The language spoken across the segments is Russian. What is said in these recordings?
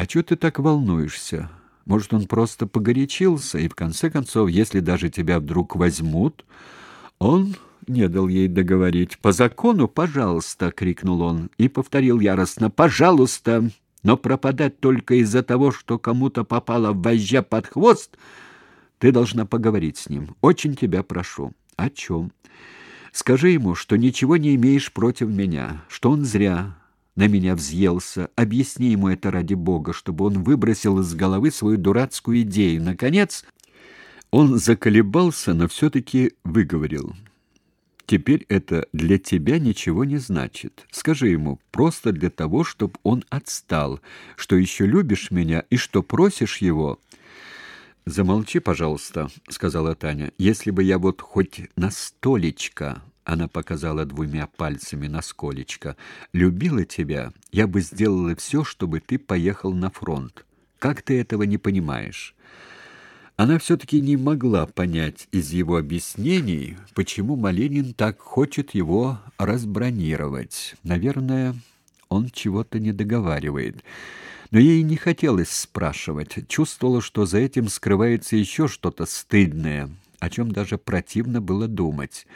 А чё ты так волнуешься? Может, он просто погорячился, и в конце концов, если даже тебя вдруг возьмут, он не дал ей договорить. По закону, пожалуйста, крикнул он и повторил яростно: "Пожалуйста, но пропадать только из-за того, что кому-то попало в вожжа под хвост, ты должна поговорить с ним. Очень тебя прошу. О чем? Скажи ему, что ничего не имеешь против меня, что он зря на меня взъелся. Объясни ему это ради бога, чтобы он выбросил из головы свою дурацкую идею. Наконец, он заколебался, но все таки выговорил: Теперь это для тебя ничего не значит. Скажи ему просто для того, чтобы он отстал, что еще любишь меня и что просишь его. Замолчи, пожалуйста, сказала Таня. Если бы я вот хоть на столечко она показала двумя пальцами на сколечко. Любила тебя, я бы сделала все, чтобы ты поехал на фронт. Как ты этого не понимаешь? Она все таки не могла понять из его объяснений, почему Малинин так хочет его разбронировать. Наверное, он чего-то не договаривает. Но ей не хотелось спрашивать, чувствовала, что за этим скрывается еще что-то стыдное, о чем даже противно было думать.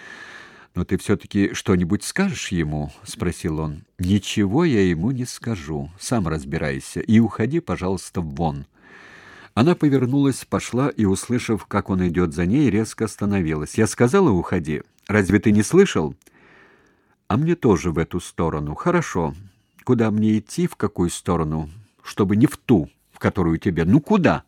Но ты все таки что-нибудь скажешь ему, спросил он. Ничего я ему не скажу. Сам разбирайся и уходи, пожалуйста, вон. Она повернулась, пошла и, услышав, как он идет за ней, резко остановилась. Я сказала: "Уходи". Разве ты не слышал? А мне тоже в эту сторону. Хорошо. Куда мне идти, в какую сторону, чтобы не в ту, в которую тебе? Ну куда?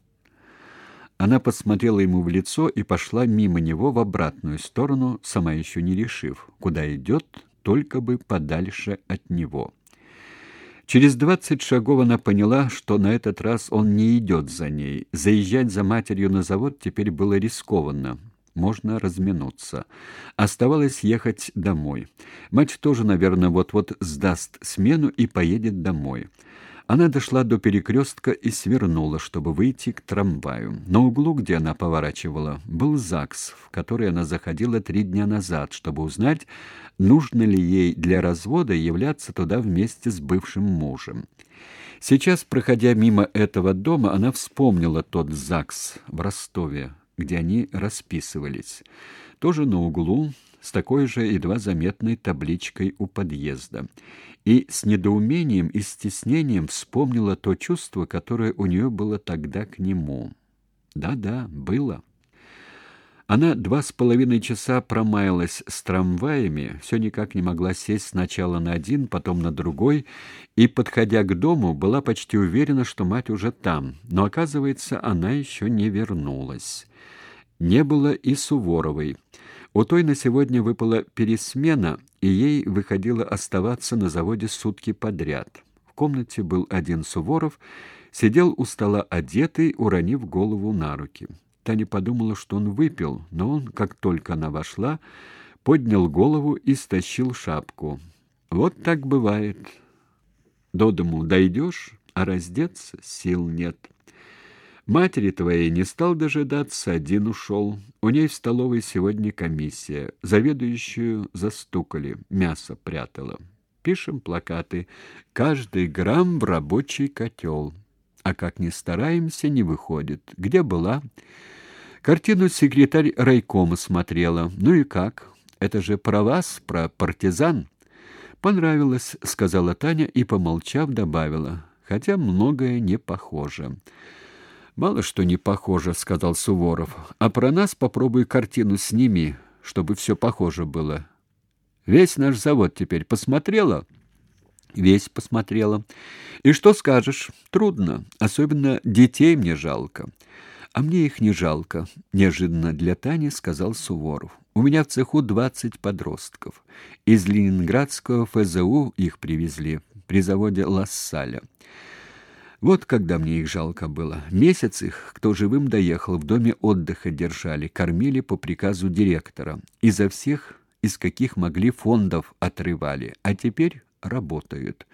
Она посмотрела ему в лицо и пошла мимо него в обратную сторону, сама еще не решив, куда идет, только бы подальше от него. Через двадцать шагов она поняла, что на этот раз он не идет за ней. Заезжать за матерью на завод теперь было рискованно. Можно разминуться. Оставалось ехать домой. Мать тоже, наверное, вот-вот сдаст смену и поедет домой. Она дошла до перекрестка и свернула, чтобы выйти к трамваю. На углу, где она поворачивала, был ЗАГС, в который она заходила три дня назад, чтобы узнать, нужно ли ей для развода являться туда вместе с бывшим мужем. Сейчас, проходя мимо этого дома, она вспомнила тот ЗАГС в Ростове, где они расписывались. Тоже на углу, с такой же едва заметной табличкой у подъезда. И с недоумением и стеснением вспомнила то чувство, которое у нее было тогда к нему. Да-да, было. Она два с половиной часа промаялась с трамваями, все никак не могла сесть сначала на один, потом на другой, и, подходя к дому, была почти уверена, что мать уже там, но, оказывается, она еще не вернулась. Не было и Суворовой. У той на сегодня выпала пересмена, и ей выходило оставаться на заводе сутки подряд. В комнате был один Суворов, сидел у стола одетый, уронив голову на руки. Таня подумала, что он выпил, но он, как только она вошла, поднял голову и стащил шапку. Вот так бывает. До дому дойдешь, а раздеться сил нет. Матери твоей не стал дожидаться, один ушел. У ней в столовой сегодня комиссия. Заведующую застукали, мясо прятала. Пишем плакаты. Каждый грамм в рабочий котел. А как ни стараемся, не выходит. Где была? Картину секретарь райкома смотрела. Ну и как? Это же про вас, про партизан. Понравилось, сказала Таня и помолчав добавила: хотя многое не похоже. Мало что не похоже, сказал Суворов. А про нас попробуй картину сними, чтобы все похоже было. Весь наш завод теперь посмотрела? Весь посмотрела. И что скажешь? Трудно, особенно детей мне жалко. А мне их не жалко, неожиданно для Тани сказал Суворов. У меня в цеху двадцать подростков. Из Ленинградского ФЗУ их привезли при заводе Лассаля. Вот когда мне их жалко было. Месяц их, кто живым доехал, в доме отдыха держали, кормили по приказу директора. Изо всех, из каких могли фондов отрывали, а теперь работают.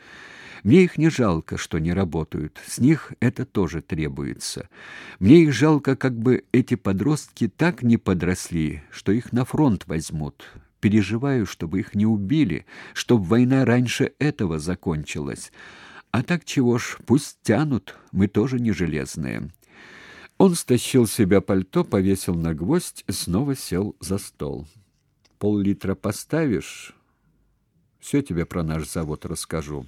Мне их не жалко, что не работают. С них это тоже требуется. Мне их жалко, как бы эти подростки так не подросли, что их на фронт возьмут. Переживаю, чтобы их не убили, чтобы война раньше этого закончилась. А так чего ж, пусть тянут, мы тоже не железные. Он стащил себя пальто, повесил на гвоздь снова сел за стол. Пол-литра поставишь? Все тебе про наш завод расскажу.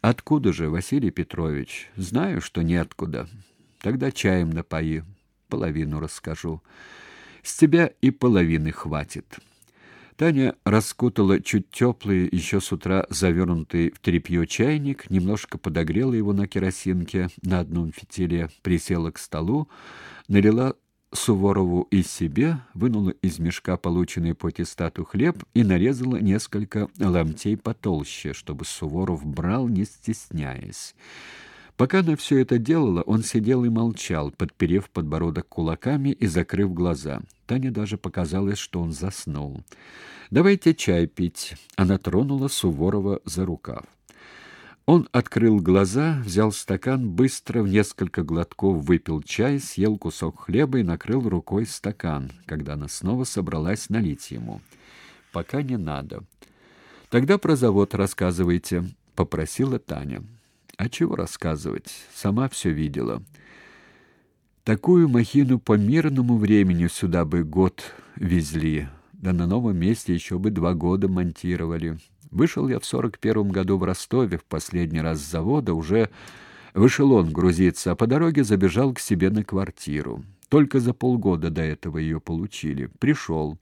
Откуда же, Василий Петрович? Знаю, что неоткуда. Тогда чаем напои, половину расскажу. С тебя и половины хватит. Таня раскутала чуть теплый, еще с утра завернутый в тряпье чайник, немножко подогрела его на керосинке на одном фитиле, присела к столу, налила Суворову и себе, вынула из мешка полученный по аттестату хлеб и нарезала несколько ломтей потолще, чтобы Суворов брал, не стесняясь. Пока она все это делала, он сидел и молчал, подперев подбородок кулаками и закрыв глаза. Тане даже показалось, что он заснул. «Давайте чай пить». Она тронула Суворова за рукав. Он открыл глаза, взял стакан, быстро в несколько глотков выпил чай, съел кусок хлеба и накрыл рукой стакан, когда она снова собралась налить ему. «Пока не надо». «Тогда про завод рассказывайте», — попросила Таня. «А чего рассказывать? Сама все видела». Такую махину по мирному времени сюда бы год везли, да на новом месте еще бы два года монтировали. Вышел я в сорок первом году в Ростове в последний раз с завода, уже в эшелон грузиться, а по дороге забежал к себе на квартиру. Только за полгода до этого ее получили. Пришел.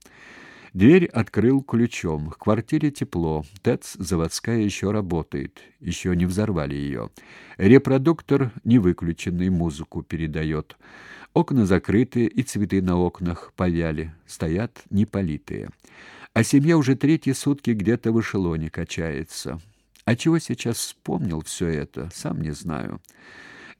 Дверь открыл ключом. В квартире тепло. ТЭЦ заводская еще работает. Еще не взорвали ее. Репродуктор не выключенный, музыку передает. Окна закрыты, и цветы на окнах повяли. Стоят неполитые. А семья уже третьи сутки где-то в эшелоне качается. А чего сейчас вспомнил все это, сам не знаю.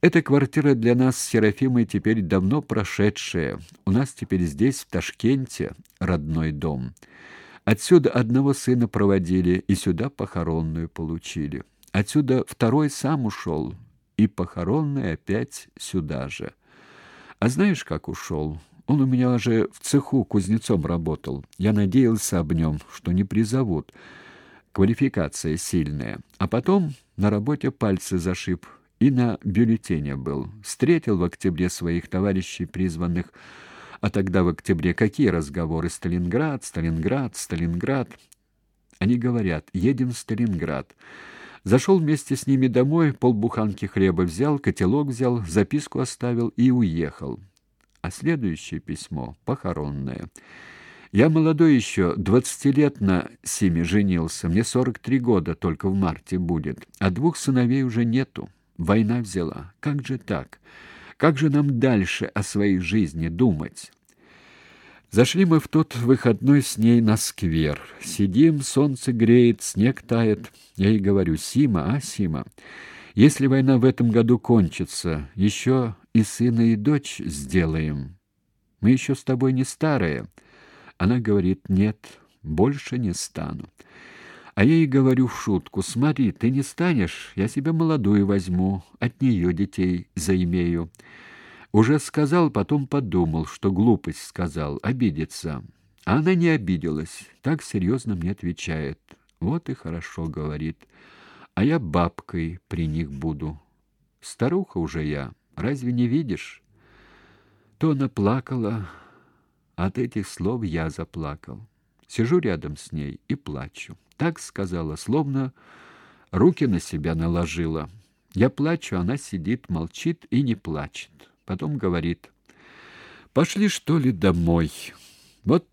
Эта квартира для нас с Серафимой теперь давно прошедшая. У нас теперь здесь, в Ташкенте, родной дом. Отсюда одного сына проводили и сюда похоронную получили. Отсюда второй сам ушел, и похоронный опять сюда же. А знаешь, как ушел? Он у меня уже в цеху кузнецом работал. Я надеялся об нем, что не призовут. Квалификация сильная. А потом на работе пальцы зашиб и на бюллетене был. Встретил в октябре своих товарищей призванных. А тогда в октябре какие разговоры? Сталинград, Сталинград, Сталинград. Они говорят, едем в Сталинград. Зашел вместе с ними домой, полбуханки хлеба взял, котелок взял, записку оставил и уехал а следующее письмо похоронное. Я молодой еще, двадцати лет на Симе женился, мне сорок три года только в марте будет, а двух сыновей уже нету. Война взяла. Как же так? Как же нам дальше о своей жизни думать? Зашли мы в тот выходной с ней на сквер. Сидим, солнце греет, снег тает. Я ей говорю: "Сима, а, Сима, если война в этом году кончится, еще и сына, и дочь сделаем. Мы еще с тобой не старые. Она говорит: "Нет, больше не стану". А я ей говорю в шутку: "Смотри, ты не станешь, я себе молодую возьму, от нее детей заимею". Уже сказал, потом подумал, что глупость сказал, обидится. А она не обиделась, так серьезно мне отвечает: "Вот и хорошо", говорит а я бабкой при них буду. Старуха уже я, разве не видишь? То она плакала, от этих слов я заплакал. Сижу рядом с ней и плачу. Так сказала, словно руки на себя наложила. Я плачу, она сидит, молчит и не плачет. Потом говорит: "Пошли что ли домой?" Вот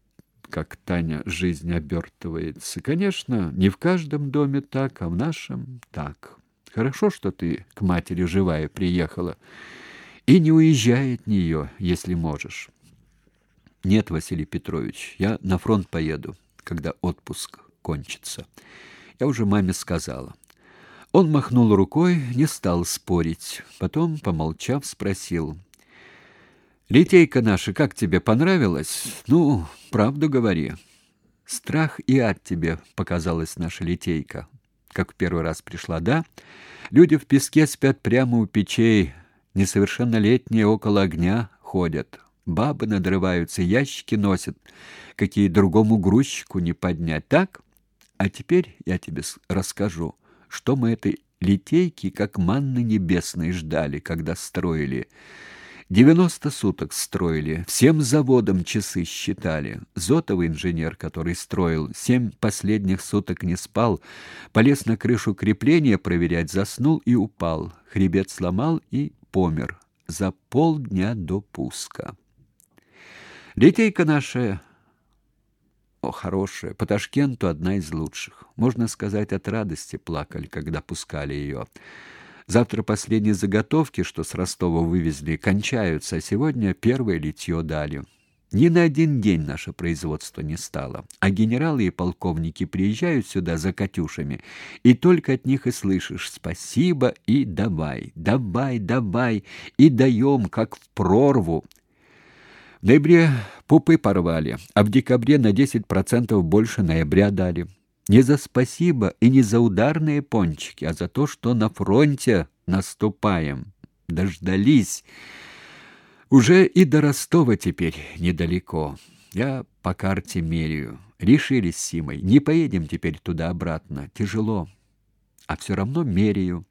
как Таня жизнь обертывается. Конечно, не в каждом доме так, а в нашем так. Хорошо, что ты к матери живая приехала. И не уезжай от нее, если можешь. Нет, Василий Петрович, я на фронт поеду, когда отпуск кончится. Я уже маме сказала. Он махнул рукой, не стал спорить. Потом, помолчав, спросил: Литейка наша, как тебе понравилась? Ну, правду говори. Страх и ад тебе показалась наша литейка. Как в первый раз пришла, да? Люди в песке спят прямо у печей, несовершеннолетние около огня ходят. Бабы надрываются, ящики носят, какие другому грузчику не поднять, так? А теперь я тебе расскажу, что мы этой Литейки, как манны небесной, ждали, когда строили. Девяносто суток строили, всем заводом часы считали. Зотовый инженер, который строил, семь последних суток не спал, полез на крышу крепления проверять, заснул и упал. Хребет сломал и помер за полдня до пуска. Литейка наша о, хорошая, по Ташкенту одна из лучших. Можно сказать, от радости плакали, когда пускали ее. Завтра последние заготовки, что с Ростова вывезли, кончаются, а сегодня первое литье дали. Ни на один день наше производство не стало, а генералы и полковники приезжают сюда за Катюшами, и только от них и слышишь «спасибо» и «давай, давай, давай», и даем, как в прорву. В ноябре пупы порвали, а в декабре на 10% больше ноября дали. Не за спасибо и не за ударные пончики, а за то, что на фронте наступаем. Дождались. Уже и до Ростова теперь недалеко. Я по карте меряю. Решили с Симой. Не поедем теперь туда-обратно. Тяжело. А все равно меряю.